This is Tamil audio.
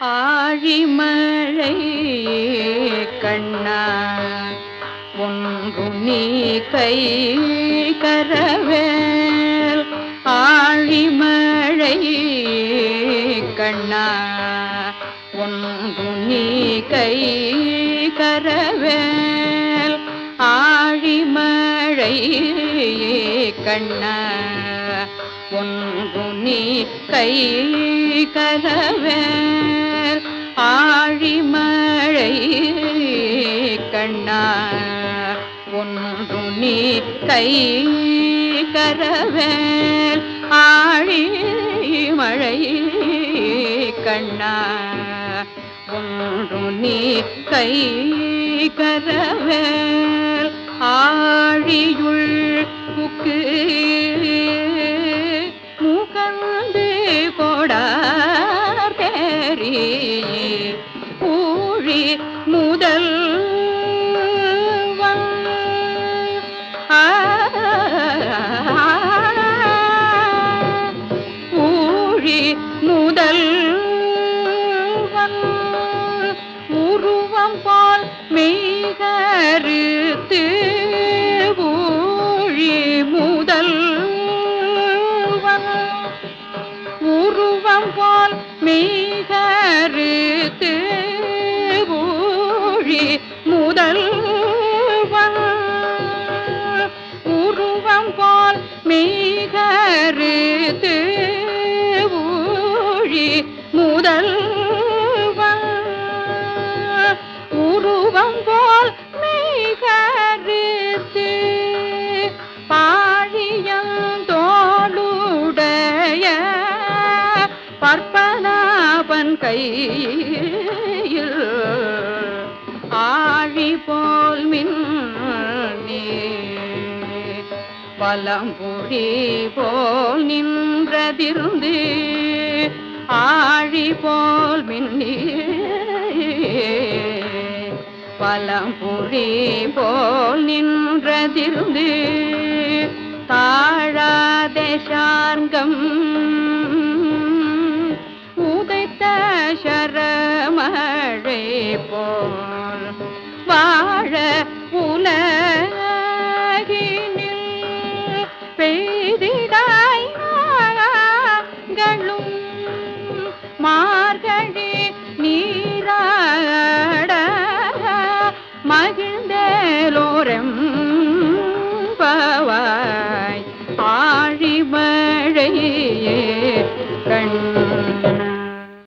ஆழிமழை கண்ணா ஒன்று நீ கை கரவேல். ஆழிமழை கண்ணா ஒன்று நீ கை கரவேல். ஆழிமழை கண்ணா ஒன்று நீ கை கரவேல். ஆழிமழை கண்ணா ஒன்று நீ கை கரவேல். ஆழி மழை கண்ணா ஒன்று நீ கை கரவேல் ஆழியுள் புக்கு மொழி முதல் உருவம் பால் மெய்கருத்து ஊழி முதல் உருவம் பால் மெய்கருத்து ஊழி முதல் உருவம் பால் மெய்கரு பற்பனாபன் கையில் ஆழி போல் மின்னே. பலம்புரி போல் நின்றதிருந்து. ஆழி போல் மின்னே. பலம்புரி போல் நின்றதிருந்து. தாழாதே சார்கம் சரமழை போல் வாழ உலகினில் பெய்திடாயும் மார்கழி நீராட மகிழ்ந்தலோரம்